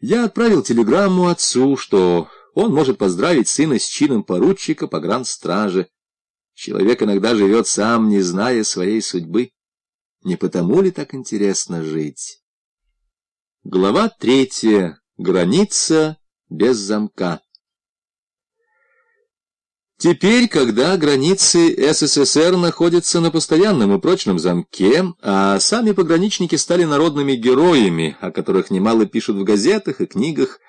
Я отправил телеграмму отцу, что он может поздравить сына с чином поручика по гранд-страже. Человек иногда живет сам, не зная своей судьбы. Не потому ли так интересно жить? Глава третья. Граница без замка. Теперь, когда границы СССР находятся на постоянном и прочном замке, а сами пограничники стали народными героями, о которых немало пишут в газетах и книгах,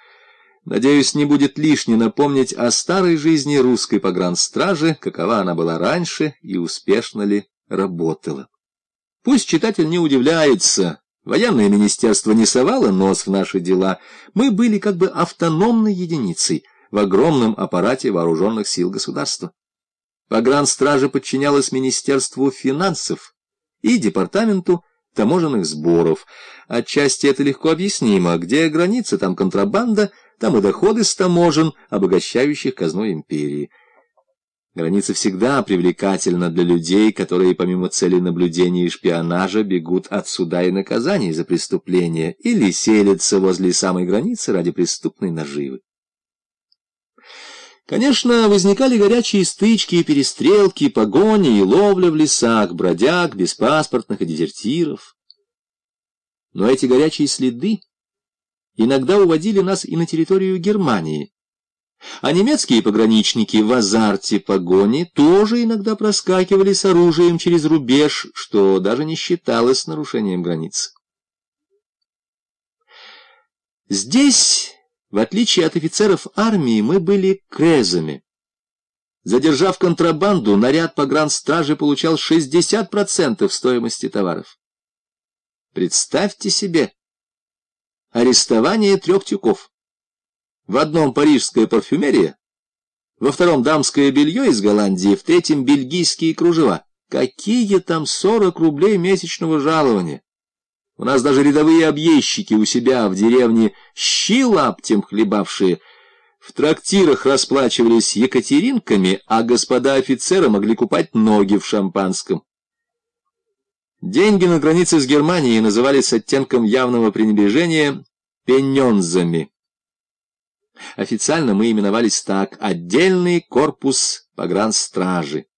надеюсь, не будет лишне напомнить о старой жизни русской погранстражи, какова она была раньше и успешно ли работала. Пусть читатель не удивляется, военное министерство не совало нос в наши дела, мы были как бы автономной единицей — в огромном аппарате вооруженных сил государства. Погранстража подчинялась Министерству финансов и Департаменту таможенных сборов. Отчасти это легко объяснимо. Где граница, там контрабанда, там и доходы с таможен, обогащающих казну империи. Граница всегда привлекательна для людей, которые помимо целей наблюдения и шпионажа бегут от суда и наказаний за преступления или селятся возле самой границы ради преступной наживы. Конечно, возникали горячие стычки и перестрелки, погони и ловля в лесах, бродяг, беспаспортных и дезертиров. Но эти горячие следы иногда уводили нас и на территорию Германии. А немецкие пограничники в азарте погони тоже иногда проскакивали с оружием через рубеж, что даже не считалось нарушением границ. Здесь в отличие от офицеров армии, мы были крезами. Задержав контрабанду, наряд погранстражи получал 60% стоимости товаров. Представьте себе арестование трех тюков. В одном парижская парфюмерия, во втором дамское белье из Голландии, в третьем бельгийские кружева. Какие там 40 рублей месячного жалования? У нас даже рядовые объездчики у себя в деревне щи лаптем хлебавшие в трактирах расплачивались екатеринками, а господа офицеры могли купать ноги в шампанском. Деньги на границе с Германией назывались оттенком явного пренебрежения пенензами. Официально мы именовались так «Отдельный корпус погранстражи».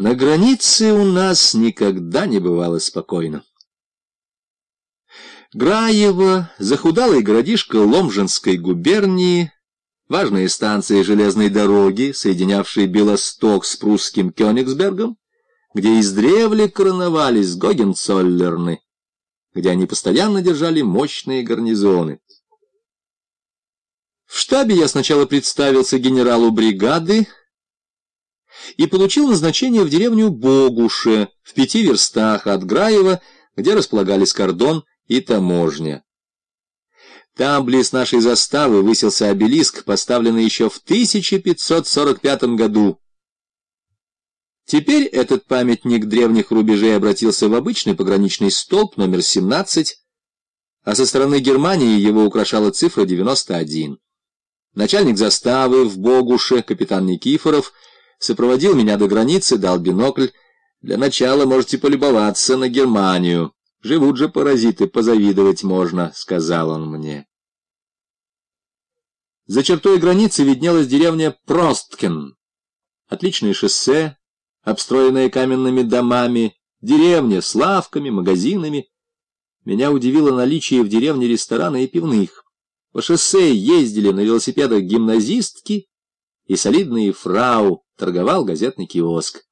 На границе у нас никогда не бывало спокойно. Граево, захудалый городишко Ломжинской губернии, важная станция железной дороги, соединявшая Белосток с прусским Кёнигсбергом, где издревле короновались Гогенцоллерны, где они постоянно держали мощные гарнизоны. В штабе я сначала представился генералу бригады, и получил назначение в деревню Богуше, в пяти верстах от Граева, где располагались кордон и таможня. Там, близ нашей заставы, высился обелиск, поставленный еще в 1545 году. Теперь этот памятник древних рубежей обратился в обычный пограничный столб номер 17, а со стороны Германии его украшала цифра 91. Начальник заставы в Богуше, капитан Никифоров, сопроводил меня до границы, дал бинокль. Для начала можете полюбоваться на Германию. Живут же паразиты, позавидовать можно, — сказал он мне. За чертой границы виднелась деревня Просткен. Отличное шоссе, обстроенное каменными домами, деревня с лавками, магазинами. Меня удивило наличие в деревне ресторана и пивных. По шоссе ездили на велосипедах гимназистки и солидные фрау, торговал газетный киоск.